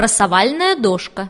Просовальная дошка.